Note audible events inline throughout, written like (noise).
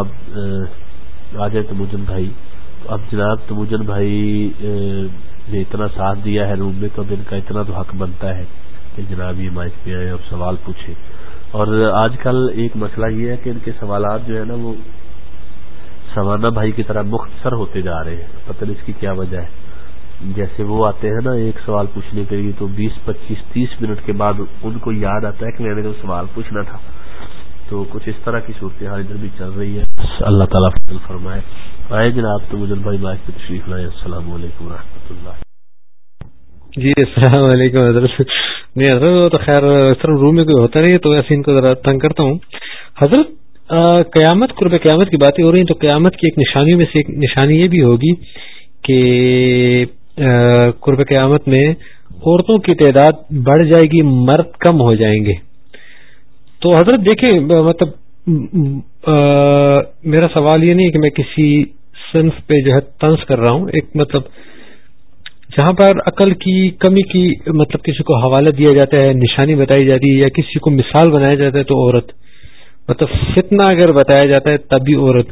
اب، آ جائے تموجن بھائی۔ اب جناب تموجن بھائی نے اتنا ساتھ دیا ہے روم میں، تو اب ان کا اتنا تو حق بنتا ہے کہ جناب یہ مائک پہ آئے اور سوال پوچھیں اور آج کل ایک مسئلہ یہ ہے کہ ان کے سوالات جو ہے نا، وہ سوانہ بھائی کی طرح مختصر ہوتے جا رہے ہیں۔ پتہ نہیں اس کی کیا وجہ ہے۔ جیسے وہ آتے ہیں نا ایک سوال پوچھنے کے لیے، تو بیس، پچیس، تیس منٹ کے بعد ان کو یاد آتا ہے کہ میں نے سوال پوچھنا تھا۔ تو کچھ اس طرح کی صورتحال ادھر بھی چل رہی ہے۔ اللہ تعالیٰ فضل فرمائے۔ آئے جناب تو مجھے بھائی بات پہ تشریف لائے السلام علیکم و رحمۃ اللہ۔ جی السلام علیکم۔ حضرت نہیں حضرت وہ تو خیر، اس طرح روم میں کوئی ہوتا نہیں ہے، تو ایسے ان کو ذرا تنگ کرتا ہوں۔ حضرت قیامت، قرب قیامت کی باتیں ہو رہی ہیں، تو قیامت کی ایک نشانی میں سے ایک نشانی یہ بھی ہوگی کہ قرب قیامت میں عورتوں کی تعداد بڑھ جائے گی، مرد کم ہو جائیں گے۔ تو حضرت دیکھیں مطلب میرا سوال یہ نہیں کہ میں کسی صنف پہ جو ہے طنز کر رہا ہوں، ایک مطلب جہاں پر عقل کی کمی کی مطلب کسی کو حوالہ دیا جاتا ہے، نشانی بتائی جاتی ہے یا کسی کو مثال بنایا جاتا ہے، تو عورت مطلب فتنہ اگر بتایا جاتا ہے، تب بھی عورت،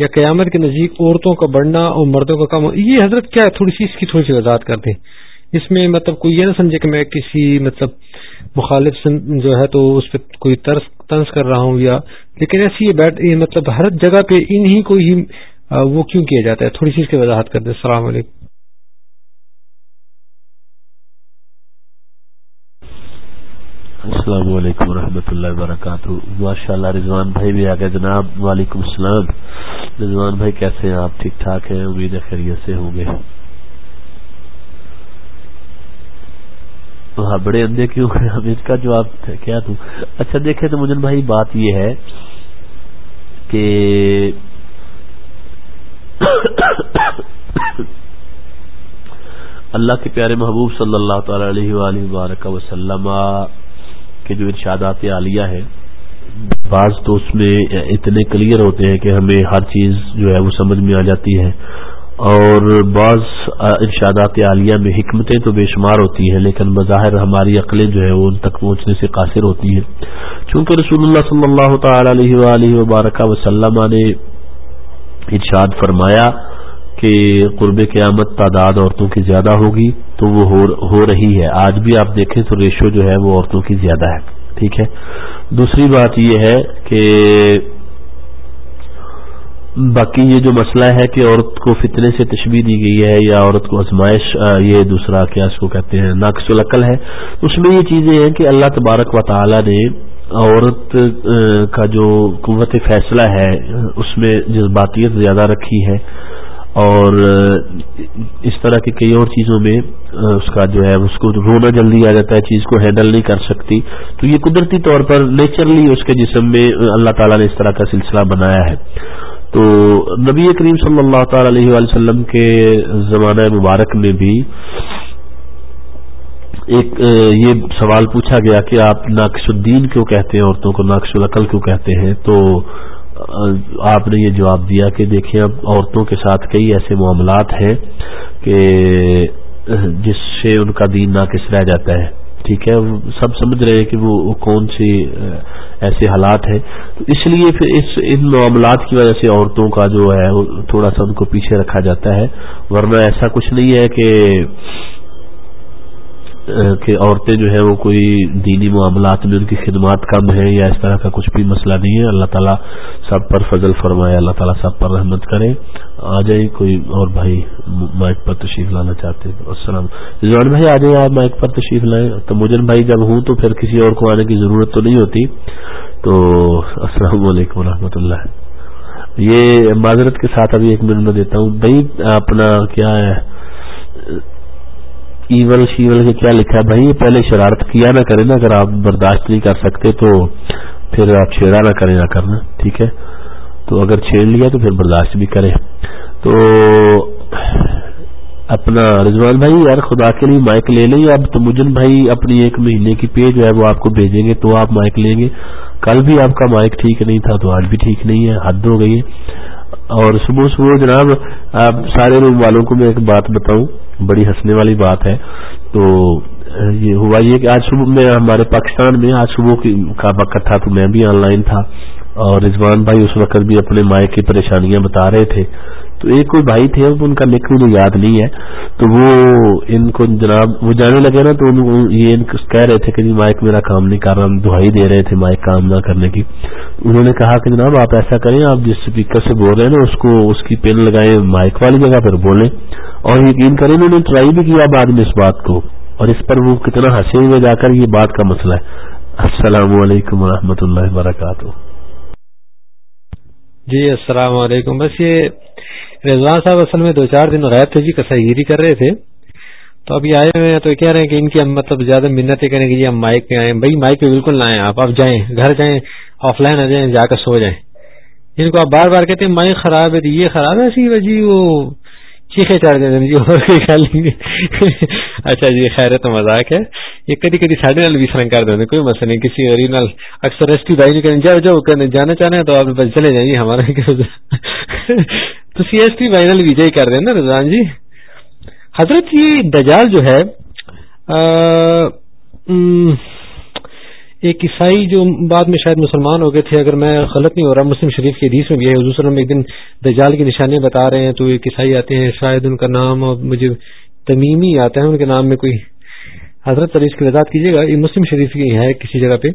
یا قیامت کے نزدیک عورتوں کا بڑھنا اور مردوں کا کم، یہ حضرت کیا ہے تھوڑی سی اس کی تھوڑی سی وضاحت کر دیں اس میں مطلب کوئی یہ نہ سمجھے کہ میں کسی مطلب مخالف جو ہے تو اس پہ کوئی طرز طنز کر رہا ہوں یا لیکن ایسی یہ بیٹ مطلب ہر جگہ پہ انہی کو ہی وہ کیوں کیا جاتا ہے؟ تھوڑی سی اس کی وضاحت کر دیں۔ السلام علیکم۔ السلام علیکم و اللہ وبرکاتہ۔ ماشاء اللہ رضوان بھائی بھی آ گئے جناب۔ وعلیکم السلام۔ رضوان بھائی کیسے ہیں؟ آپ ٹھیک ٹھاک ہیں؟ امید خیریت سے ہوں گے۔ ہاں بڑے اندھے کیوں ہم اس کا جواب کیا دوں اچھا دیکھیں تو مجن بھائی، بات یہ ہے کہ اللہ کے پیارے محبوب صلی اللہ تعالی علیہ وآلہ وبارک وسلم کے جو ارشادات عالیہ ہے بعض تو اس میں اتنے کلیئر ہوتے ہیں کہ ہمیں ہر چیز جو ہے وہ سمجھ میں آ جاتی ہے۔ اور بعض ارشادات عالیہ میں حکمتیں تو بے شمار ہوتی ہیں، لیکن بظاہر ہماری عقلیں جو ہے وہ ان تک پہنچنے سے قاصر ہوتی ہیں۔ چونکہ رسول اللہ صلی اللہ تعالی علیہ وآلہ وبارکہ وسلم نے ارشاد فرمایا کہ قرب قیامت تعداد عورتوں کی زیادہ ہوگی تو وہ ہو رہی ہے۔ آج بھی آپ دیکھیں تو ریشو جو ہے وہ عورتوں کی زیادہ ہے۔ ٹھیک ہے۔ دوسری بات یہ ہے کہ باقی یہ جو مسئلہ ہے کہ عورت کو فتنے سے تشبیح دی گئی ہے یا عورت کو ازمائش یہ دوسرا کیا اس کو کہتے ہیں، ناقص العقل ہے۔ اس میں یہ چیزیں ہیں کہ اللہ تبارک و تعالی نے عورت کا جو قوت فیصلہ ہے، اس میں جذباتیت زیادہ رکھی ہے۔ اور اس طرح کی کئی اور چیزوں میں اس کا جو ہے، اس کو رونا جلدی آ جاتا ہے، چیز کو ہینڈل نہیں کر سکتی۔ تو یہ قدرتی طور پر نیچرلی اس کے جسم میں اللہ تعالیٰ نے اس طرح کا سلسلہ بنایا ہے۔ تو نبی کریم صلی اللہ تعالی علیہ وسلم کے زمانہ مبارک میں بھی ایک یہ سوال پوچھا گیا کہ آپ ناقص الدین کیوں کہتے ہیں، عورتوں کو ناقص العقل کیوں کہتے ہیں؟ تو آپ نے یہ جواب دیا کہ دیکھیں، اب عورتوں کے ساتھ کئی ایسے معاملات ہیں کہ جس سے ان کا دین ناقص رہ جاتا ہے۔ ٹھیک ہے سب سمجھ رہے ہیں کہ وہ کون سی ایسے حالات ہیں۔ تو اس لیے پھر اس، ان معاملات کی وجہ سے عورتوں کا جو ہے تھوڑا سا ان کو پیچھے رکھا جاتا ہے۔ ورنہ ایسا کچھ نہیں ہے کہ کہ عورتیں جو ہے وہ کوئی دینی معاملات میں ان کی خدمات کم ہیں یا اس طرح کا کچھ بھی مسئلہ نہیں ہے، اللہ تعالیٰ سب پر فضل فرمائے، اللہ تعالیٰ سب پر رحمت کرے۔ آ جائیں، کوئی اور بھائی مائک پر تشریف لانا چاہتے ہیں۔ السلام۔ رضوان بھائی، آ جائیں، آپ مائک پر تشریف لائیں۔ تو مجن بھائی، جب ہوں تو پھر کسی اور کو آنے کی ضرورت تو نہیں ہوتی۔ تو السلام علیکم و اللہ۔ یہ معذرت کے ساتھ ابھی ایک منٹ میں دیتا ہوں۔ بھائی، اپنا کیا ہے؟ ایول شیول کے کیا لکھا ہے؟ بھائی پہلے شرارت کیا نہ کریں نا، اگر آپ برداشت نہیں کر سکتے تو پھر آپ چھیڑا نہ کریں نہ کرنا، ٹھیک ہے؟ تو اگر چھیڑ لیا تو پھر برداشت بھی کریں تو اپنا رضوان بھائی، یار خدا کے لیے مائک لے لیں۔ اب تو بھائی اپنی ایک مہینے کی پے جو ہے، وہ آپ کو بھیجیں گے تو آپ مائک لیں گے۔ کل بھی آپ کا مائک ٹھیک نہیں تھا، تو آج بھی ٹھیک نہیں ہے، حد ہو گئی ہے۔ اور صبح صبح جناب سارے روم والوں کو میں ایک بات بتاؤں، بڑی ہنسنے والی بات ہے۔ تو، یہ ہوا یہ کہ آج صبح میں ہمارے پاکستان میں آج صبح کا وقت تھا تو میں بھی آن لائن تھا۔ اور رضوان بھائی اس وقت بھی اپنے مائک کی پریشانیاں بتا رہے تھے۔ تو ایک کوئی بھائی تھے، ان کا نک مجھے یاد نہیں ہے۔ تو وہ ان کو جناب، وہ جانے لگے نا تو یہ کہہ رہے تھے کہ جی مائک میرا کام نہیں کر رہا دہائی دے رہے تھے مائک کام نہ کرنے کی۔ انہوں نے کہا کہ جناب آپ ایسا کریں، آپ جس اسپیکر سے بول رہے ہیں نا، اس کو اس کی پن لگائیں مائک والی جگہ پھر بولیں۔ اور یقین کریں، انہوں نے ٹرائی بھی کیا بعد میں اس بات کو۔ اور اس پر وہ کتنا ہنسے ہوئے جا کر، یہ بات کا مسئلہ ہے۔ السلام علیکم و اللہ وبرکاتہ۔ جی السلام علیکم۔ بس یہ رضوان صاحب اصل میں دو چار دن غائب تھے جی کسائی کر رہے تھے۔ تو ابھی آئے ہوئے ہیں تو کہہ رہے ہیں کہ ان کی ہم مطلب زیادہ منتیں کریں کہ جی ہم مائک پہ آئیں بھائی، مائک پہ بالکل نہ آئیں آپ۔ اب جائیں، گھر جائیں، آف لائن آ جائیں، جا کر سو جائیں۔ ان کو آپ بار بار کہتے ہیں مائک خراب ہے تو یہ خراب ہے۔ سی جی وہ چیخے چڑھ جاتے جی اور کوئی خیال نہیں اچھا جی خیر تو مذاق ہے۔ یہ کدی کدی ساڑھے نال بھی سرنگ کر دیتے کوئی مسئلہ نہیں، کسی غریب نال اکثر ایس ٹی بھائی نہیں کریں جاؤ جاؤ کرنے جانا چاہنا ہے تو آپ بس چلے جائیں جی ہمارا تو ایس ٹی بھائی نال بھی جائی کر رہے ہیں نا رضوان جی۔ حضرت یہ دجال جو ہے ایک عیسائی جو بعد میں شاید مسلمان ہو گئے تھے، اگر میں غلط نہیں ہو رہا، مسلم شریف کی حدیث میں بھی ہے۔ حضور صلی اللہ علیہ وسلم ایک دن دجال کی نشانیاں بتا رہے ہیں، تو ایک عیسائی آتے ہیں، شاید ان کا نام اور مجھے تمیمی آتا ہے ان کے نام میں کوئی حضرت علی اس کی وضاحت کیجیے گا۔ یہ مسلم شریف کی ہے کسی جگہ پہ۔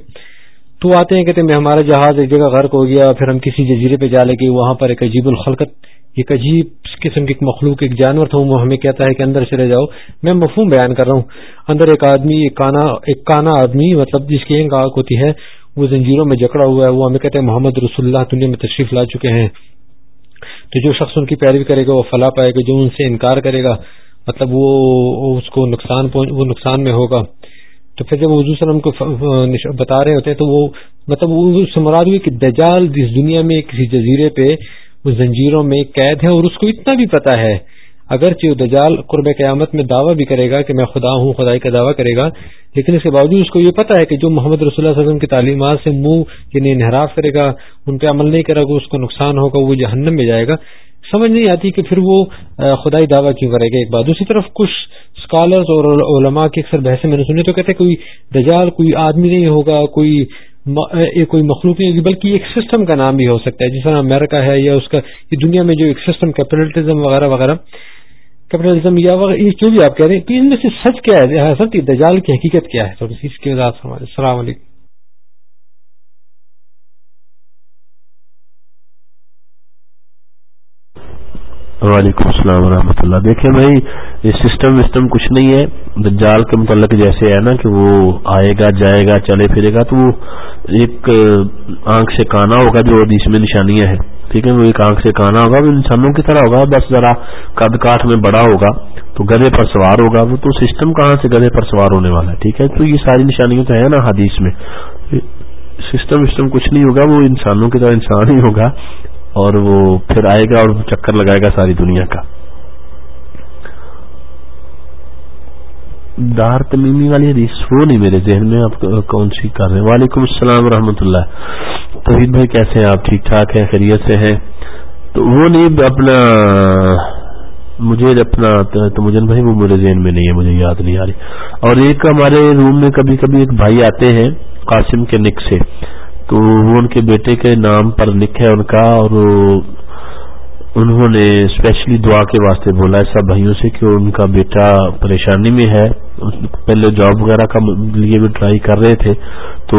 تو آتے ہیں، کہتے ہیں ہمارا جہاز ایک جگہ غرق ہو گیا، پھر ہم کسی جزیرے پہ جا لے گے وہاں پر ایک عجیب الخلقت، ایک عجیب قسم کی ایک مخلوق، ایک جانور تھا، وہ ہمیں کہتا ہے کہ اندر چلے جاؤ۔ میں مفہوم بیان کر رہا ہوں۔ اندر ایک آدمی، ایک کانا ایک کانا آدمی مطلب جس کی ایک آنکھ ہوتی ہے، وہ زنجیروں میں جکڑا ہوا ہے۔ وہ ہمیں کہتے ہیں محمد رسول اللہ، دنیا میں تشریف لا چکے ہیں۔ تو جو شخص ان کی پیروی کرے گا، وہ فلاح پائے گا، جو ان سے انکار کرے گا۔ مطلب وہ اس کو نقصان وہ نقصان میں ہوگا۔ تو پھر جب حضور وسلم کو بتا رہے ہوتے ہیں تو وہ مطلب وہ سے مراد ہوئی کہ دجال جس دنیا میں کسی جزیرے پہ، وہ زنجیروں میں قید ہے اور اس کو اتنا بھی پتا ہے۔ اگرچہ دجال قرب قیامت میں دعویٰ بھی کرے گا کہ میں خدا ہوں، خدائی کا دعویٰ کرے گا، لیکن اس کے باوجود اس کو یہ پتا ہے کہ جو محمد رسول اللہ علیہ وسلم کی تعلیمات سے منہ یعنی انحراف کرے گا، ان پہ عمل نہیں کرے گا، اس کو نقصان ہوگا، وہ جہنم میں جائے گا۔ سمجھ نہیں آتی کہ پھر وہ خدائی دعویٰ کیوں کرے گا ایک بات دوسری طرف کچھ اسکالرز اور علماء کی اکثر بحثیں میں نے سنی تو کہتے ہیں کوئی دجال، کوئی آدمی نہیں ہوگا، کوئی کوئی مخلوق نہیں ہوگی، بلکہ ایک سسٹم کا نام بھی ہو سکتا ہے۔ جس طرح امیرکا ہے یا اس کا، یہ دنیا میں جو ایک سسٹم کیپٹلزم وغیرہ وغیرہ کیپٹلزم یا یہ جو بھی آپ کہہ رہے ہیں ان میں سے سچ کیا ہے؟ حضرت دجال کی حقیقت کیا ہے؟ اس کی وضاحت السلام علیکم۔ وعلیکم السلام ورحمۃ اللہ۔ دیکھیں بھائی، یہ سسٹم وسٹم کچھ نہیں ہے۔ دجال کے متعلق جیسے ہے نا کہ وہ آئے گا، جائے گا، چلے پھرے گا، تو وہ ایک آنکھ سے کانا ہوگا جو اس میں نشانیاں ہیں۔ ٹھیک ہے، وہ ایک آنکھ سے کانا ہوگا، وہ انسانوں کی طرح ہوگا۔ بس ذرا قد کاٹ میں بڑا ہوگا، تو گدے پر سوار ہوگا۔ وہ تو سسٹم کہاں سے گدے پر سوار ہونے والا ہے؟ ٹھیک ہے، تو یہ ساری نشانیاں تو ہے نا حدیث میں۔ سسٹم وسٹم کچھ نہیں ہوگا، وہ انسانوں کی طرح انسان ہی ہوگا۔ اور وہ پھر آئے گا اور چکر لگائے گا ساری دنیا کا۔ دار تمیمی والی حدیث وہ نہیں میرے ذہن میں آپ کون سی کر رہے ہیں؟ وعلیکم السلام ورحمۃ اللہ۔ توحید بھائی کیسے ہیں؟ آپ ٹھیک ٹھاک ہیں؟ خیریت سے ہیں؟ تو وہ نہیں، اپنا مجھے اپنا تو مجھے بھائی وہ میرے ذہن میں نہیں ہے، مجھے یاد نہیں آ رہی۔ اور ایک ہمارے روم میں کبھی کبھی ایک بھائی آتے ہیں قاسم کے نک سے۔ تو وہ ان کے بیٹے کے نام پر لکھ ہے ان کا اور انہوں نے اسپیشلی دعا کے واسطے بولا ہے سب بھائیوں سے کہ ان کا بیٹا پریشانی میں ہے۔ پہلے جاب وغیرہ کا لیے بھی ٹرائی کر رہے تھے تو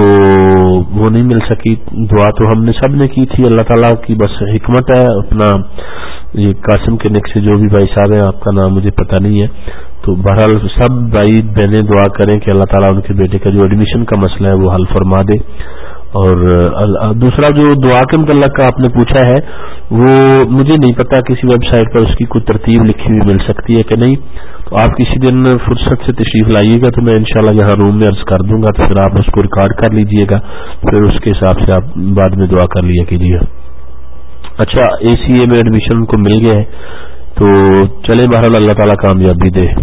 وہ نہیں مل سکی۔ دعا تو ہم نے سب نے کی تھی۔ اللہ تعالیٰ کی بس حکمت ہے۔ اپنا یہ قاسم کے نک سے جو بھی بھائی صاحب ہیں، آپ کا نام مجھے پتہ نہیں ہے۔ تو بہرحال سب بھائی بہنیں دعا کریں کہ اللہ تعالیٰ ان کے بیٹے کا جو ایڈمیشن کا مسئلہ ہے وہ حل فرما دے۔ اور دوسرا جو دعا کے متعلق کا آپ نے پوچھا ہے، وہ مجھے نہیں پتا کسی ویب سائٹ پر اس کی کوئی ترتیب لکھی ہوئی مل سکتی ہے کہ نہیں۔ تو آپ کسی دن فرصت سے تشریف لائیے گا تو میں انشاءاللہ یہاں روم میں عرض کر دوں گا، تو پھر آپ اس کو ریکارڈ کر لیجیے گا۔ پھر اس کے حساب سے آپ بعد میں دعا کر لیا کیجیے۔ اچھا اے سی اے میں ایڈمیشن کو مل گیا ہے۔ تو چلے بہرحال اللہ تعالیٰ کامیابی دے۔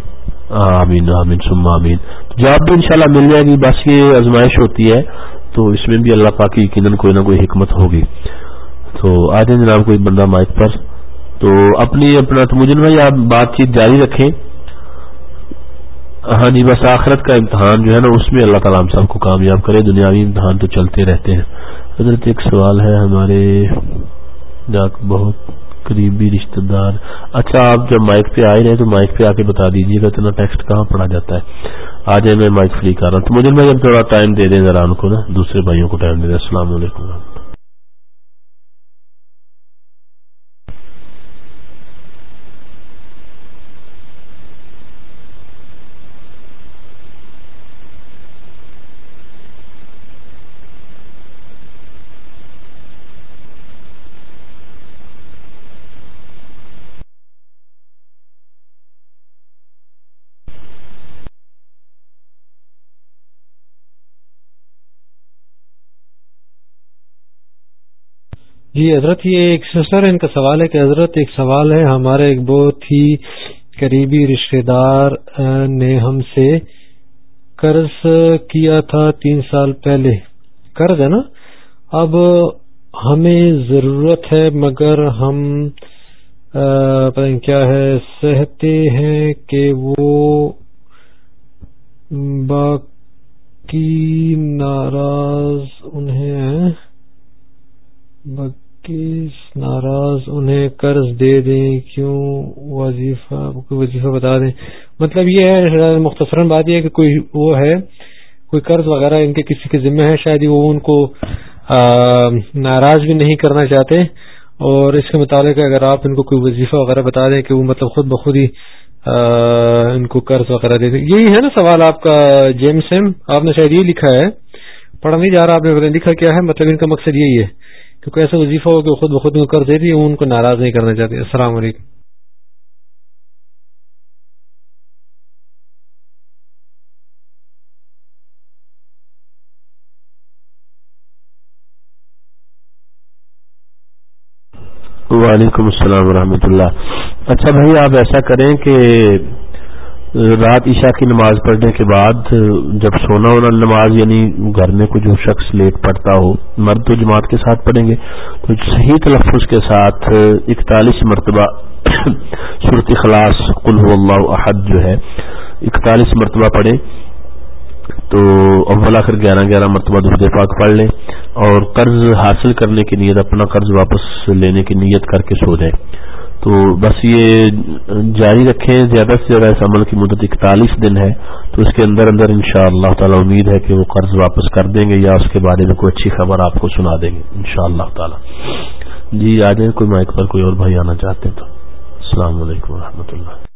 آمین آمین سما آمین۔ جاب بھی انشاءاللہ مل جائے گی، بس یہ آزمائش ہوتی ہے۔ تو اس میں بھی اللہ پاک کی یقیناً کوئی نہ کوئی حکمت ہوگی۔ تو آ جائیں جناب کوئی بندہ مائک پر۔ تو اپنی اپنا تو مجھے بھائی آپ بات چیت جاری رکھیں۔ ہاں جی بس آخرت کا امتحان جو ہے نا، اس میں اللہ تعالیٰ ہم سب کو کامیاب کرے۔ دنیاوی امتحان تو چلتے رہتے ہیں۔ حضرت، ایک سوال ہے ہمارے بہت۔ قریبی رشتہ دار۔ اچھا آپ جب مائک پہ آئے رہے تو مائک پہ آ کے بتا دیجیے گا اتنا ٹیکسٹ کہاں پڑا جاتا ہے۔ آ جائیں، میں مائک فری کر رہا ہوں۔ تو مجھے میں جب تھوڑا ٹائم دے دیں ذرا ان کو نا، دوسرے بھائیوں کو ٹائم دے دیں۔ السلام علیکم۔ جی حضرت، یہ ایک سسٹر ان کا سوال ہے کہ حضرت، ایک سوال ہے، ہمارے ایک بہت ہی قریبی رشتے دار نے ہم سے قرض کیا تھا تین سال پہلے۔ قرض ہے نا؟ اب ہمیں ضرورت ہے، مگر ہم پتہ کیا ہے، سہتے ہیں کہ وہ باقی ناراض انہیں ناراض، انہیں قرض دے دیں، کیوں؟ وظیفہ، کوئی وظیفہ بتا دیں۔ مطلب یہ ہے مختصراً بات یہ ہے کہ کوئی وہ ہے، کوئی قرض وغیرہ ان کے کسی کے ذمہ ہے، شاید وہ ان کو ناراض بھی نہیں کرنا چاہتے۔ اور اس کے متعلق اگر آپ ان کو کوئی وظیفہ وغیرہ بتا دیں کہ وہ مطلب خود بخود ہی ان کو قرض وغیرہ دے دیں۔ یہی ہے نا سوال آپ کا، جیمس ایم۔ آپ نے شاید یہ لکھا ہے، پڑھا نہیں جا رہا، آپ نے لکھا کیا ہے مطلب ان کا مقصد یہی ہے۔ کیونکہ ایسا وظیفہ ہو کہ خود بخود میں کر دیتی ان کو ناراض نہیں کرنا چاہتے۔ السلام علیکم۔ وعلیکم السلام ورحمۃ اللہ۔ اچھا بھائی، آپ ایسا کریں کہ رات عشاء کی نماز پڑھنے کے بعد جب سونا ہونا نماز یعنی گھر میں کوئی جو شخص لیٹ پڑتا ہو، مرد تو جماعت کے ساتھ پڑھیں گے۔ تو صحیح تلفظ کے ساتھ اکتالیس مرتبہ صورت خلاص کل اللہ احد جو ہے، اکتالیس مرتبہ پڑھیں۔ تو اول آخر گیارہ گیارہ مرتبہ درد پاک پڑھ لیں اور قرض حاصل کرنے کی نیت، اپنا قرض واپس لینے کی نیت کر کے سو جائیں۔ تو بس یہ جاری رکھیں، زیادہ سے زیادہ اس عمل کی مدت اکتالیس دن ہے، تو اس کے اندر اندر ان شاء اللہ تعالی امید ہے کہ وہ قرض واپس کر دیں گے یا اس کے بارے میں کوئی اچھی خبر آپ کو سنا دیں گے ان شاء اللہ تعالی۔ جی آ جائیں کوئی مائک پر کوئی اور بھائی آنا چاہتے ہیں تو، السلام علیکم و اللہ۔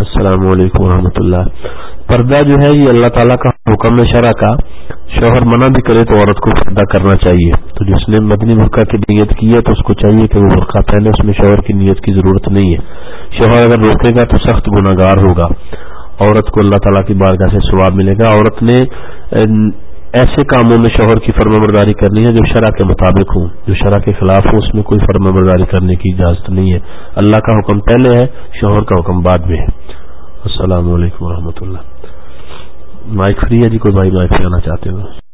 السلام علیکم ورحمۃ اللہ۔ پردہ جو ہے یہ اللہ تعالیٰ کا حکم شرح کا، شوہر منع بھی کرے تو عورت کو پردہ کرنا چاہیے۔ تو جس نے مدنی برقع کی نیت کی ہے تو اس کو چاہیے کہ وہ برقع پہنے، اس میں شوہر کی نیت کی ضرورت نہیں ہے۔ شوہر اگر روکے گا تو سخت گناہ گار ہوگا۔ عورت کو اللہ تعالیٰ کی بارگاہ سے ثواب ملے گا۔ عورت نے ایسے کاموں میں شوہر کی فرما برداری کرنی ہے جو شرح کے مطابق ہوں۔ جو شرح کے خلاف ہوں، اس میں کوئی فرما برداری کرنے کی اجازت نہیں ہے۔ اللہ کا حکم پہلے ہے، شوہر کا حکم بعد میں ہے۔ السلام علیکم و اللہ۔ مائک فری ہے جی کوئی بھائی مائک سے آنا چاہتے ہیں؟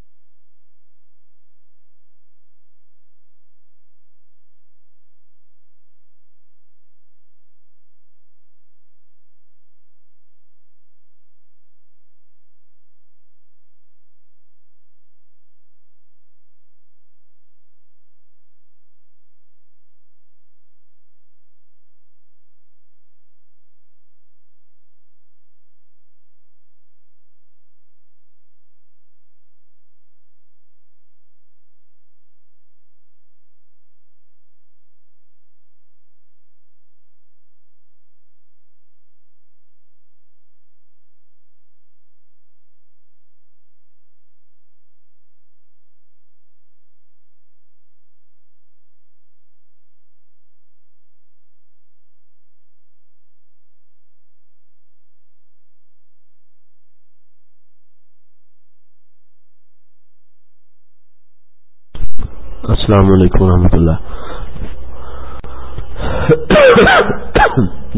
السلام علیکم ورحمۃ اللہ۔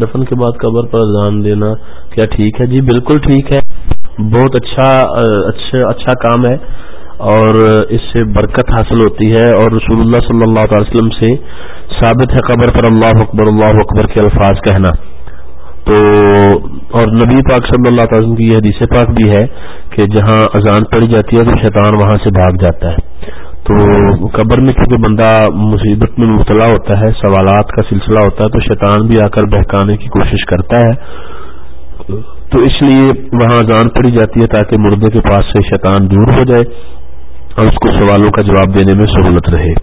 دفن کے بعد قبر پر اذان دینا، کیا ٹھیک ہے؟ جی بالکل ٹھیک ہے۔ بہت اچھا اچھا اچھا کام ہے اور اس سے برکت حاصل ہوتی ہے اور رسول اللہ صلی اللہ علیہ وسلم سے ثابت ہے قبر پر اللہ اکبر اللہ اکبر کے الفاظ کہنا۔ تو، اور نبی پاک صلی اللہ تعالی وسلم کی یہ حدیث پاک بھی ہے کہ جہاں اذان پڑی جاتی ہے تو شیطان وہاں سے بھاگ جاتا ہے۔ تو قبر میں چونکہ بندہ مصیبت میں مبتلا ہوتا ہے، سوالات کا سلسلہ ہوتا ہے، تو شیطان بھی آ کر بہکانے کی کوشش کرتا ہے۔ تو اس لیے وہاں جان پڑی جاتی ہے تاکہ مردے کے پاس سے شیطان دور ہو جائے اور اس کو سوالوں کا جواب دینے میں سہولت رہے۔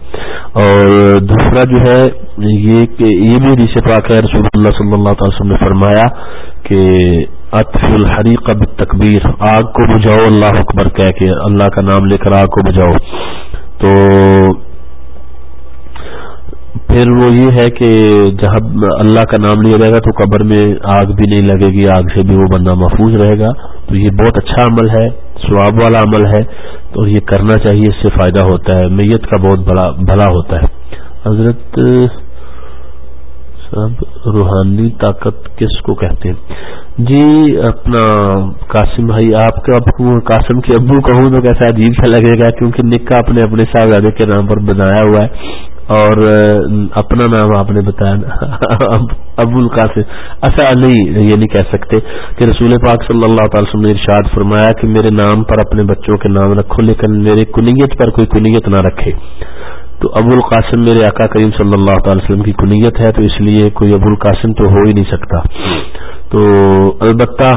اور دوسرا جو ہے، یہ کہ یہ بھی ریش پاک ہے، رسول اللہ صلی اللہ تعالی وسلم نے فرمایا کہ اطف الحریق تکبیر آگ کو بجاؤ اللہ اکبر کہہ کے اللہ کا نام لے کر آگ کو بجاؤ تو پھر وہ یہ ہے کہ جہاں اللہ کا نام لیا جائے گا تو قبر میں آگ بھی نہیں لگے گی، آگ سے بھی وہ بندہ محفوظ رہے گا۔ تو یہ بہت اچھا عمل ہے سواب والا عمل ہے، تو یہ کرنا چاہیے، اس سے فائدہ ہوتا ہے، میت کا بہت بڑا، بھلا ہوتا ہے۔ حضرت صاحب، روحانی طاقت کس کو کہتے ہیں؟ جی اپنا قاسم بھائی، آپ کا قاسم کے ابو کہوں تو کیسا عجیب سا لگے گا، کیونکہ نکا اپنے اپنے صاحبزادے کے نام پر بنایا ہوا ہے اور اپنا نام آپ نے بتایا (laughs) ابو القاسم ایسا نہیں یہ نہیں کہہ سکتے کہ رسول پاک صلی اللہ تعالی وسلم نے ارشاد فرمایا کہ میرے نام پر اپنے بچوں کے نام رکھو، لیکن میرے کنیت پر کوئی کنیت نہ رکھے۔ تو ابو القاسم میرے آقا کریم صلی اللہ تعالی وسلم کی کنیت ہے، تو اس لیے کوئی ابو القاسم تو ہو ہی نہیں سکتا۔ تو البتہ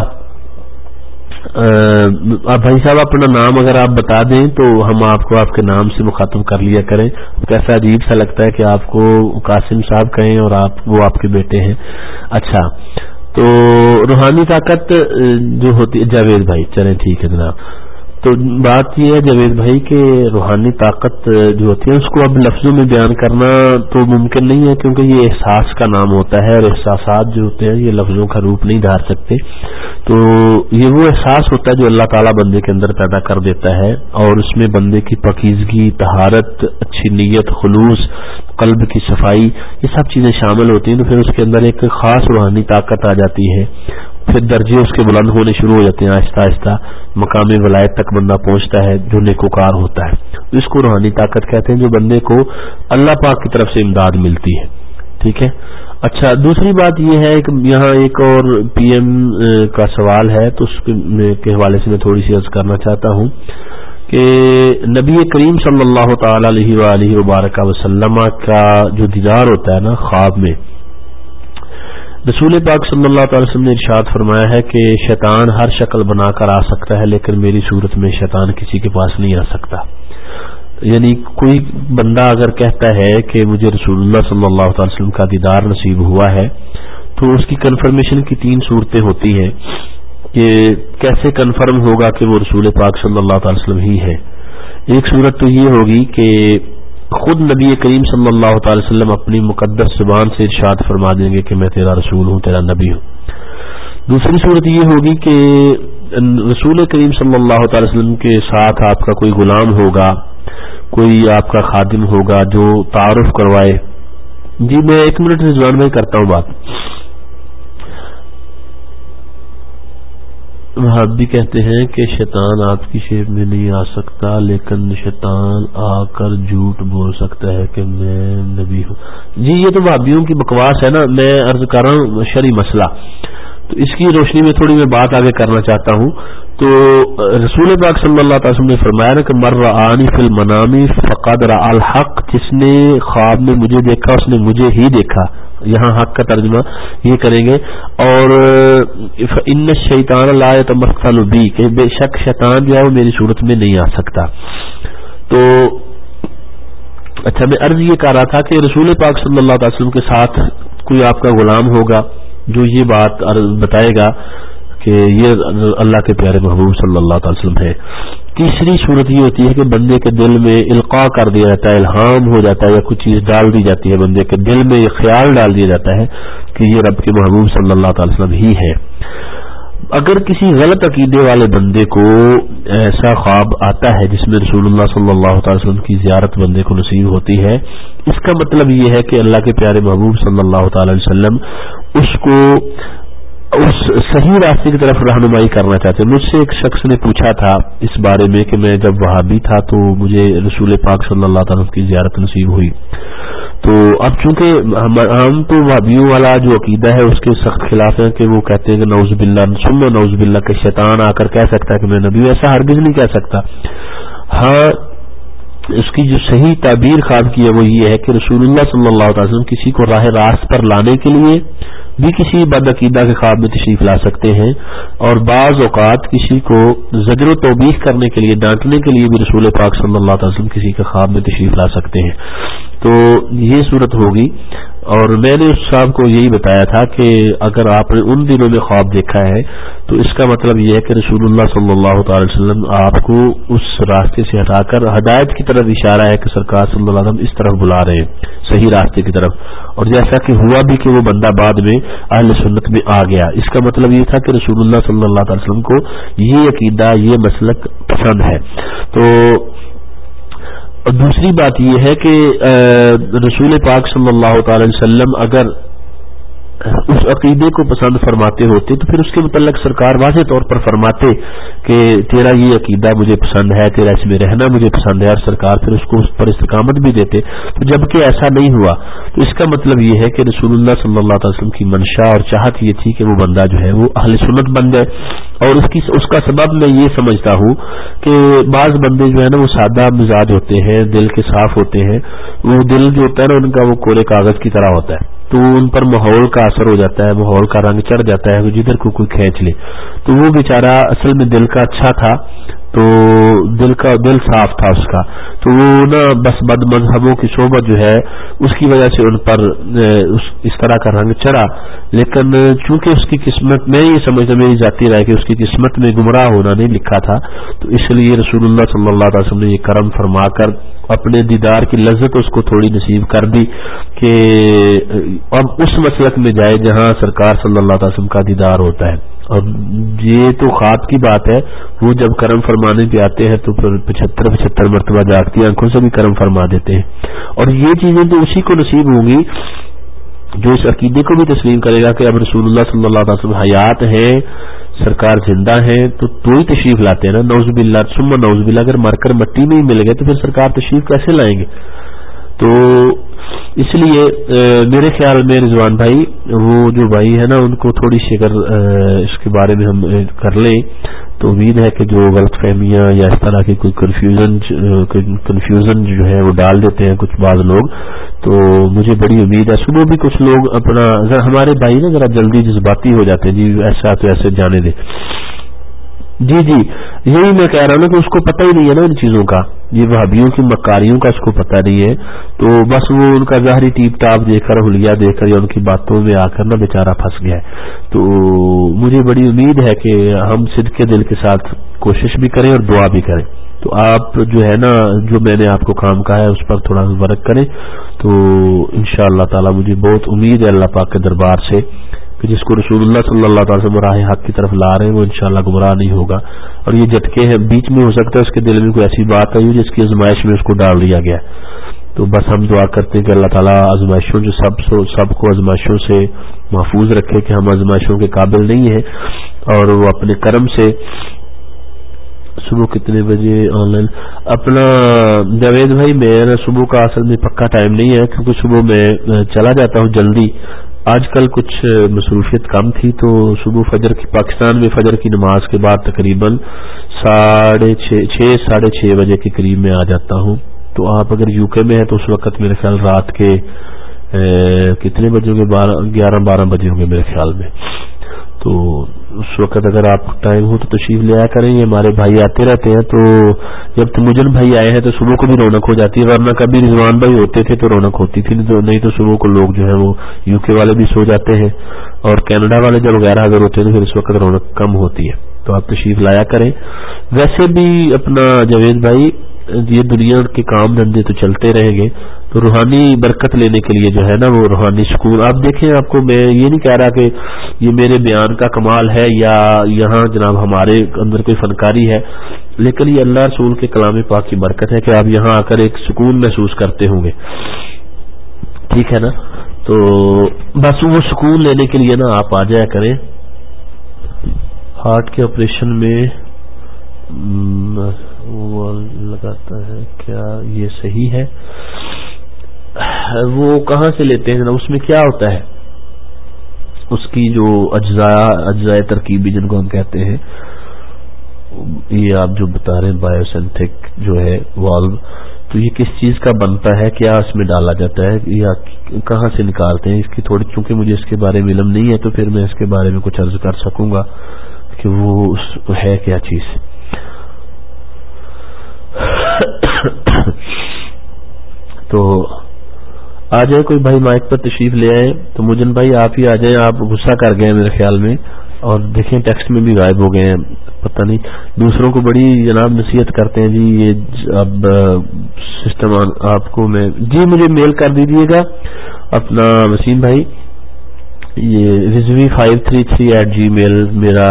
بھائی صاحب، اپنا نام اگر آپ بتا دیں تو ہم آپ کو آپ کے نام سے مخاطب کر لیا کریں۔ کیسا عجیب سا لگتا ہے کہ آپ کو قاسم صاحب کہیں اور آپ، وہ آپ کے بیٹے ہیں۔ اچھا تو روحانی طاقت جو ہوتی ہے، جاوید بھائی، چلیں ٹھیک ہے جناب۔ تو بات یہ ہے جاوید بھائی کہ روحانی طاقت جو ہوتی ہے اس کو اب لفظوں میں بیان کرنا تو ممکن نہیں ہے کیونکہ یہ احساس کا نام ہوتا ہے اور احساسات جو ہوتے ہیں یہ لفظوں کا روپ نہیں دھار سکتے۔ تو یہ وہ احساس ہوتا ہے جو اللہ تعالیٰ بندے کے اندر پیدا کر دیتا ہے اور اس میں بندے کی پکیزگی تہارت اچھی نیت، خلوص، قلب کی صفائی، یہ سب چیزیں شامل ہوتی ہیں تو پھر اس کے اندر ایک خاص روحانی طاقت آ جاتی ہے۔ پھر درجے اس کے بلند ہونے شروع ہو جاتے ہیں، آہستہ آہستہ مقامی ولایت تک بندہ پہنچتا ہے جو نیکوکار ہوتا ہے۔ اس کو روحانی طاقت کہتے ہیں جو بندے کو اللہ پاک کی طرف سے امداد ملتی ہے۔ ٹھیک ہے؟ اچھا دوسری بات یہ ہے کہ یہاں ایک اور پی ایم کا سوال ہے، تو اس کے حوالے سے میں تھوڑی سی عرض کرنا چاہتا ہوں کہ نبی کریم صلی اللہ تعالی علیہ وآلہ وبارکہ وسلم کا جو دیدار ہوتا ہے نا، خواب میں رسول پاک صلی اللہ تعالی وسلم نے ارشاد فرمایا ہے کہ شیطان ہر شکل بنا کر آ سکتا ہے، لیکن میری صورت میں شیطان کسی کے پاس نہیں آ سکتا۔ یعنی کوئی بندہ اگر کہتا ہے کہ مجھے رسول اللہ صلی اللہ تعالی وسلم کا دیدار نصیب ہوا ہے، تو اس کی کنفرمیشن کی تین صورتیں ہوتی ہیں کہ کیسے کنفرم ہوگا کہ وہ رسول پاک صلی اللہ تعالی وسلم ہی ہے۔ ایک صورت تو یہ ہوگی کہ خود نبی کریم صلی اللہ تعالی وسلم اپنی مقدس زبان سے ارشاد فرما دیں گے کہ میں تیرا رسول ہوں، تیرا نبی ہوں۔ دوسری صورت یہ ہوگی کہ رسول کریم صلی اللہ تعالی وسلم کے ساتھ آپ کا کوئی غلام ہوگا، کوئی آپ کا خادم ہوگا جو تعارف کروائے۔ جی میں ایک منٹ رضوان میں کرتا ہوں بات۔ بھی کہتے ہیں کہ شیطان آپ کی شیپ میں نہیں آ سکتا، لیکن شیطان آ کر جھوٹ بول سکتا ہے کہ میں نبی ہوں۔ جی یہ تو بھابھیوں کی بکواس ہے نا، میں عرض کر رہا ہوں شری مسئلہ۔ تو اس کی روشنی میں تھوڑی میں بات آگے کرنا چاہتا ہوں۔ تو رسول پاک صلی اللہ تعالی وسلم نے فرمایا نا کہ مر آنی فل منامی فقاد الحق، جس نے خواب میں مجھے دیکھا، اس نے مجھے ہی دیکھا۔ یہاں حق کا ترجمہ یہ کریں گے۔ اور ان شیطان اللہ بی، کہ بے شک شیطان جو ہے وہ میری صورت میں نہیں آ سکتا۔ تو اچھا میں عرض یہ کہہ رہا تھا کہ رسول پاک صلی اللہ علیہ وسلم کے ساتھ کوئی آپ کا غلام ہوگا جو یہ بات بتائے گا کہ یہ اللہ کے پیارے محبوب صلی اللہ تعالی وسلم ہے۔ تیسری صورت یہ ہوتی ہے کہ بندے کے دل میں القاع کر دیا جاتا ہے، الہام ہو جاتا ہے یا کچھ چیز ڈال دی جاتی ہے، بندے کے دل میں یہ خیال ڈال دیا جاتا ہے کہ یہ رب کے محبوب صلی اللہ تعالی وسلم ہی ہے۔ اگر کسی غلط عقیدے والے بندے کو ایسا خواب آتا ہے جس میں رسول اللہ صلی اللہ تعالی وسلم کی زیارت بندے کو نصیب ہوتی ہے، اس کا مطلب یہ ہے کہ اللہ کے پیارے محبوب صلی اللہ تعالی وسلم اس کو اس صحیح راستے کی طرف رہنمائی کرنا چاہتے ہیں۔ مجھ سے ایک شخص نے پوچھا تھا اس بارے میں کہ میں جب وہاں بھی تھا تو مجھے رسول پاک صلی اللہ تعالیٰ کی زیارت نصیب ہوئی۔ تو اب چونکہ ہم تو وابیوں والا جو عقیدہ ہے، اس کے سخت خلاف ہیں کہ وہ کہتے ہیں کہ نوز باللہ سن نوز باللہ کے شیطان آ کر کہہ سکتا ہے کہ میں نبی ایسا ہرگز نہیں کہہ سکتا۔ ہاں اس کی جو صحیح تعبیر خواب کی ہے وہ یہ ہے کہ رسول اللہ صلی اللہ علیہ وسلم کسی کو راہ راست پر لانے کے لیے بھی کسی بدعقیدہ کے خواب میں تشریف لا سکتے ہیں اور بعض اوقات کسی کو زجر و توبیخ کرنے کے لیے، ڈانٹنے کے لیے بھی رسول پاک صلی اللہ علیہ وسلم کسی کے خواب میں تشریف لا سکتے ہیں۔ تو یہ صورت ہوگی۔ اور میں نے اس صاحب کو یہی بتایا تھا کہ اگر آپ نے ان دنوں میں خواب دیکھا ہے، تو اس کا مطلب یہ ہے کہ رسول اللہ صلی اللہ تعالی وسلم آپ کو اس راستے سے ہٹا کر ہدایت کی طرف اشارہ ہے کہ سرکار صلی اللہ علیہ وسلم اس طرف بلا رہے ہیں، صحیح راستے کی طرف۔ اور جیسا کہ ہوا بھی کہ وہ بندہ بعد میں اہل سنت میں آ گیا۔ اس کا مطلب یہ تھا کہ رسول اللہ صلی اللہ تعالی وسلم کو یہ عقیدہ، یہ مسلک پسند ہے۔ تو اور دوسری بات یہ ہے کہ رسول پاک صلی اللہ تعالی وسلم اگر اس عقیدے کو پسند فرماتے ہوتے تو پھر اس کے متعلق سرکار واضح طور پر فرماتے کہ تیرا یہ عقیدہ مجھے پسند ہے، تیرا اس میں رہنا مجھے پسند ہے اور سرکار پھر اس کو اس پر استقامت بھی دیتے۔ تو جبکہ ایسا نہیں ہوا، تو اس کا مطلب یہ ہے کہ رسول اللہ صلی اللہ علیہ وسلم کی منشا اور چاہت یہ تھی کہ وہ بندہ جو ہے وہ اہل سنت بن جائے۔ اور اس کی، اس کا سبب میں یہ سمجھتا ہوں کہ بعض بندے جو ہے نا وہ سادہ مزاج ہوتے ہیں، دل کے صاف ہوتے ہیں۔ وہ دل جو ہوتا ہے نا ان کا وہ کورے کاغذ کی طرح ہوتا ہے۔ تو ان پر ماحول کا اثر ہو جاتا ہے، ماحول کا رنگ چڑھ جاتا ہے، جدھر کو کوئی کھینچ لے۔ تو وہ بیچارہ اصل میں دل کا اچھا تھا۔ تو دل کا دل صاف تھا اس کا۔ تو وہ نا بس بد مذہبوں کی صحبت جو ہے، اس کی وجہ سے ان پر اس طرح کا رنگ چڑھا۔ لیکن چونکہ اس کی قسمت، میں یہ سمجھتا میری جاتی رہا کہ اس کی قسمت میں گمراہ ہونا نہیں لکھا تھا، تو اس لیے رسول اللہ صلی اللہ علیہ وسلم نے یہ کرم فرما کر اپنے دیدار کی لذت اس کو تھوڑی نصیب کر دی کہ اب اس مسلک میں جائے جہاں سرکار صلی اللہ علیہ وسلم کا دیدار ہوتا ہے۔ اور یہ تو خواب کی بات ہے، وہ جب کرم فرمانے پہ آتے ہیں تو پچہتر پچہتر مرتبہ جاگتی آنکھوں سے بھی کرم فرما دیتے ہیں۔ اور یہ چیزیں تو اسی کو نصیب ہوں گی جو اس عقیدے کو بھی تسلیم کرے گا کہ اب رسول اللہ صلی اللہ علیہ وسلم حیات ہیں، سرکار زندہ ہیں، تو تو ہی تشریف لاتے ہیں نا۔ نوز باللہ سما نوز باللہ، اگر مر کر مٹی میں ہی مل گئے تو پھر سرکار تشریف کیسے لائیں گے؟ تو اس لیے میرے خیال میں رضوان بھائی، وہ جو بھائی ہے نا، ان کو تھوڑی سی اگر اس کے بارے میں ہم کر لیں۔ تو امید ہے کہ جو غلط فہمیاں یا اس طرح کی کوئی کنفیوژن کنفیوژن جو ہے، وہ ڈال دیتے ہیں کچھ بعض لوگ۔ تو مجھے بڑی امید ہے، صبح بھی کچھ لوگ اپنا ہمارے بھائی نا، ذرا جلدی جذباتی ہو جاتے ہیں جی ایسا تو ایسے جانے دیں۔ جی جی یہی میں کہہ رہا ہوں کہ اس کو پتہ ہی نہیں ہے نا ان چیزوں کا۔ جی، یہ بھابھیوں کی، مکاریوں کا اس کو پتہ نہیں ہے۔ تو بس وہ ان کا ظاہری ٹیپ ٹاپ دیکھ کر، ہولیا دیکھ کر یا ان کی باتوں میں آ کر نا بیچارہ پھنس گیا ہے۔ تو مجھے بڑی امید ہے کہ ہم سدھ کے دل کے ساتھ کوشش بھی کریں اور دعا بھی کریں۔ تو آپ جو ہے نا، جو میں نے آپ کو کام کہا ہے، اس پر تھوڑا ورک کریں۔ تو ان شاء اللہ تعالی مجھے بہت امید ہے اللہ پاک کے دربار سے۔ کہ جس کو رسول اللہ صلی اللہ تعالی وسلم راہ حق کی طرف لا رہے ہیں، وہ انشاءاللہ گمراہ نہیں ہوگا۔ اور یہ جھٹکے ہیں، بیچ میں ہو سکتا ہے اس کے دل میں کوئی ایسی بات آئی جس کی آزمائش میں اس کو ڈال دیا گیا۔ تو بس ہم دعا کرتے ہیں کہ اللہ تعالیٰ آزمائشوں جو سب سب کو آزمائشوں سے محفوظ رکھے کہ ہم آزمائشوں کے قابل نہیں ہیں۔ اور وہ اپنے کرم سے صبح کتنے بجے آن لائن اپنا جاوید بھائی، میرا صبح کا اصل میں پکا ٹائم نہیں ہے، کیونکہ صبح میں چلا جاتا ہوں جلدی۔ آج کل کچھ مصروفیت کم تھی تو صبح فجر کی پاکستان میں فجر کی نماز کے بعد تقریباً ساڑھے چھ ساڑھے چھ بجے کے قریب میں آ جاتا ہوں۔ تو آپ اگر یو کے میں ہیں تو اس وقت میرے خیال رات کے کتنے بجے ہوں گے؟ گیارہ بارہ بجے ہوں گے میرے خیال میں۔ تو اس وقت اگر آپ ٹائم ہو تو تشریف لے آیا کریں گے ہمارے بھائی آتے رہتے ہیں، تو جب تمجن بھائی آئے ہیں تو صبح کو بھی رونق ہو جاتی ہے، ورنہ کبھی رضوان بھائی ہوتے تھے تو رونق ہوتی تھی نہیں تو صبح کو لوگ جو ہے وہ یو کے والے بھی سو جاتے ہیں اور کینیڈا والے جب غیر حاضر ہوتے ہیں تو پھر اس وقت رونق کم ہوتی ہے۔ تو آپ تشریف لایا کریں۔ ویسے بھی اپنا جاوید بھائی یہ دنیا کے کام دھندے تو چلتے رہیں گے، تو روحانی برکت لینے کے لیے جو ہے نا وہ روحانی سکون۔ آپ دیکھیں آپ کو میں یہ نہیں کہہ رہا کہ یہ میرے بیان کا کمال ہے یا یہاں جناب ہمارے اندر کوئی فنکاری ہے، لیکن یہ اللہ رسول کے کلام پاک کی برکت ہے کہ آپ یہاں آ کر ایک سکون محسوس کرتے ہوں گے۔ ٹھیک ہے نا؟ تو بس وہ سکون لینے کے لیے نا آپ آ جایا کریں۔ ہارٹ کے آپریشن میں وہ لگاتا ہے، کیا یہ صحیح ہے؟ وہ کہاں سے لیتے ہیں اس میں کیا ہوتا ہے؟ اس کی جو اجزاء اجزاء ترکیبی جن کو ہم کہتے ہیں، یہ آپ جو بتا رہے ہیں بایوسینتھک جو ہے والو تو یہ کس چیز کا بنتا ہے؟ کیا اس میں ڈالا جاتا ہے؟ یا کہاں سے نکالتے ہیں؟ اس کی تھوڑی، چونکہ مجھے اس کے بارے میں علم نہیں ہے، تو پھر میں اس کے بارے میں کچھ عرض کر سکوں گا کہ وہ ہے کیا چیز؟ تو آ جائے کوئی بھائی مائک پر تشریف لے آئے۔ تو مجن بھائی آپ ہی آ جائیں، آپ غصہ کر گئے میرے خیال میں، اور دیکھیں ٹیکسٹ میں بھی غائب ہو گئے ہیں، پتہ نہیں۔ دوسروں کو بڑی جناب نصیحت کرتے ہیں جی یہ اب سسٹم آپ کو میں جی مجھے میل کر دیجیے گا۔ اپنا وسیم بھائی یہ Rizvi five three three eight Gmail میرا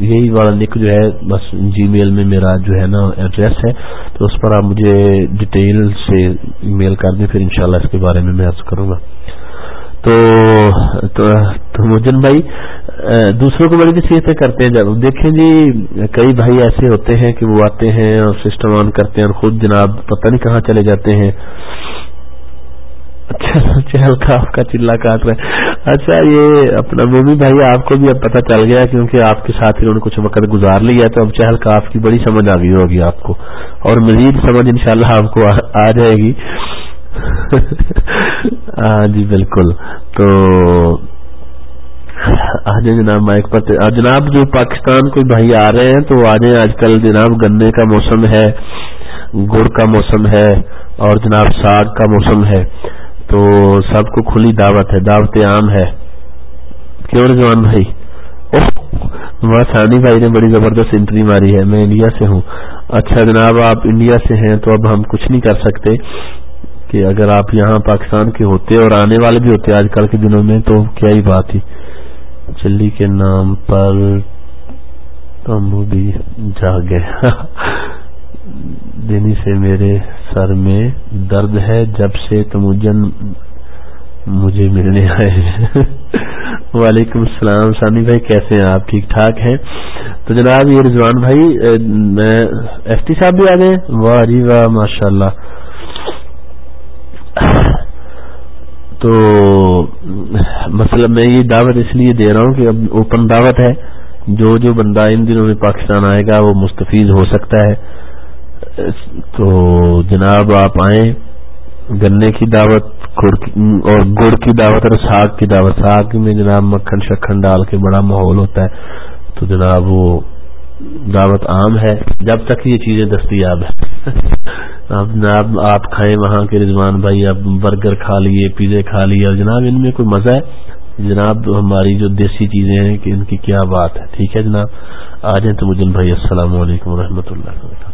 یہی والا لک جو ہے، بس جی میل میں میرا جو ہے نا ایڈریس ہے۔ تو اس پر آپ مجھے ڈیٹیل سے میل کر دیں، پھر انشاءاللہ اس کے بارے میں میں عرض کروں گا۔ تو مجن بھائی دوسروں کو بڑی نصیحتیں کرتے ہیں۔ جب دیکھیں جی کئی بھائی ایسے ہوتے ہیں کہ وہ آتے ہیں اور سسٹم آن کرتے ہیں اور خود جناب پتہ نہیں کہاں چلے جاتے ہیں۔ اچھا چہل کا آپ کا چلا کاٹ رہا ہے۔ اچھا یہ اپنا مومی بھائی، آپ کو بھی اب پتہ چل گیا کیونکہ آپ کے ساتھ انہوں نے کچھ وقت گزار لیا تو اب چہل کا آپ کی بڑی سمجھ آ گئی ہوگی آپ کو۔ اور مزید سمجھ انشاءاللہ آپ کو آ جائے گی۔ (laughs) ہاں جی بالکل۔ تو آ جائیں جناب مائک پر۔ جناب جو پاکستان کوئی بھائی آ رہے ہیں تو آ جائیں۔ آج کل جناب گنے کا موسم ہے، گڑ کا موسم ہے اور جناب ساگ کا موسم ہے۔ تو سب کو کھلی دعوت ہے، دعوت عام ہے۔ کیوں رضوان بھائی؟ بس سانی بھائی نے بڑی زبردست انٹری ماری ہے، میں انڈیا سے ہوں۔ اچھا جناب، آپ انڈیا سے ہیں تو اب ہم کچھ نہیں کر سکتے کہ اگر آپ یہاں پاکستان کے ہوتے اور آنے والے بھی ہوتے آج کل کے دنوں میں، تو کیا ہی بات تھی۔ چلی کے نام پر تم بھی جا گئے۔ (laughs) دینی سے میرے سر میں درد ہے جب سے تمجن مجھے ملنے آئے (laughs) وعلیکم السلام سانی بھائی، کیسے ہیں؟ آپ ٹھیک ٹھاک ہیں؟ تو جناب، یہ رضوان بھائی ایف ٹی صاحب بھی آ گئے واہ جی واہ ماشاء اللہ (clears throat) تو مطلب میں یہ دعوت اس لیے دے رہا ہوں کہ اب اوپن دعوت ہے۔ جو جو بندہ ان دنوں میں پاکستان آئے گا، وہ مستفیض ہو سکتا ہے۔ تو جناب آپ آئیں، گنے کی دعوت اور گڑ کی دعوت، اور ساگ کی دعوت۔ ساگ میں جناب مکھن شکھن ڈال کے بڑا ماحول ہوتا ہے۔ تو جناب وہ دعوت عام ہے۔ جب تک یہ چیزیں دستیاب ہیں۔ اب جناب، آپ کھائیں وہاں کے رضوان بھائی اب برگر کھا لیے، پیزے کھا لیے، اور جناب ان میں کوئی مزہ ہے؟ جناب ہماری جو دیسی چیزیں ہیں، کہ ان کی کیا بات ہے؟ ٹھیک ہے جناب، آ جائیں تو مجھے بھائی السلام علیکم و اللہ وبرکاتہ۔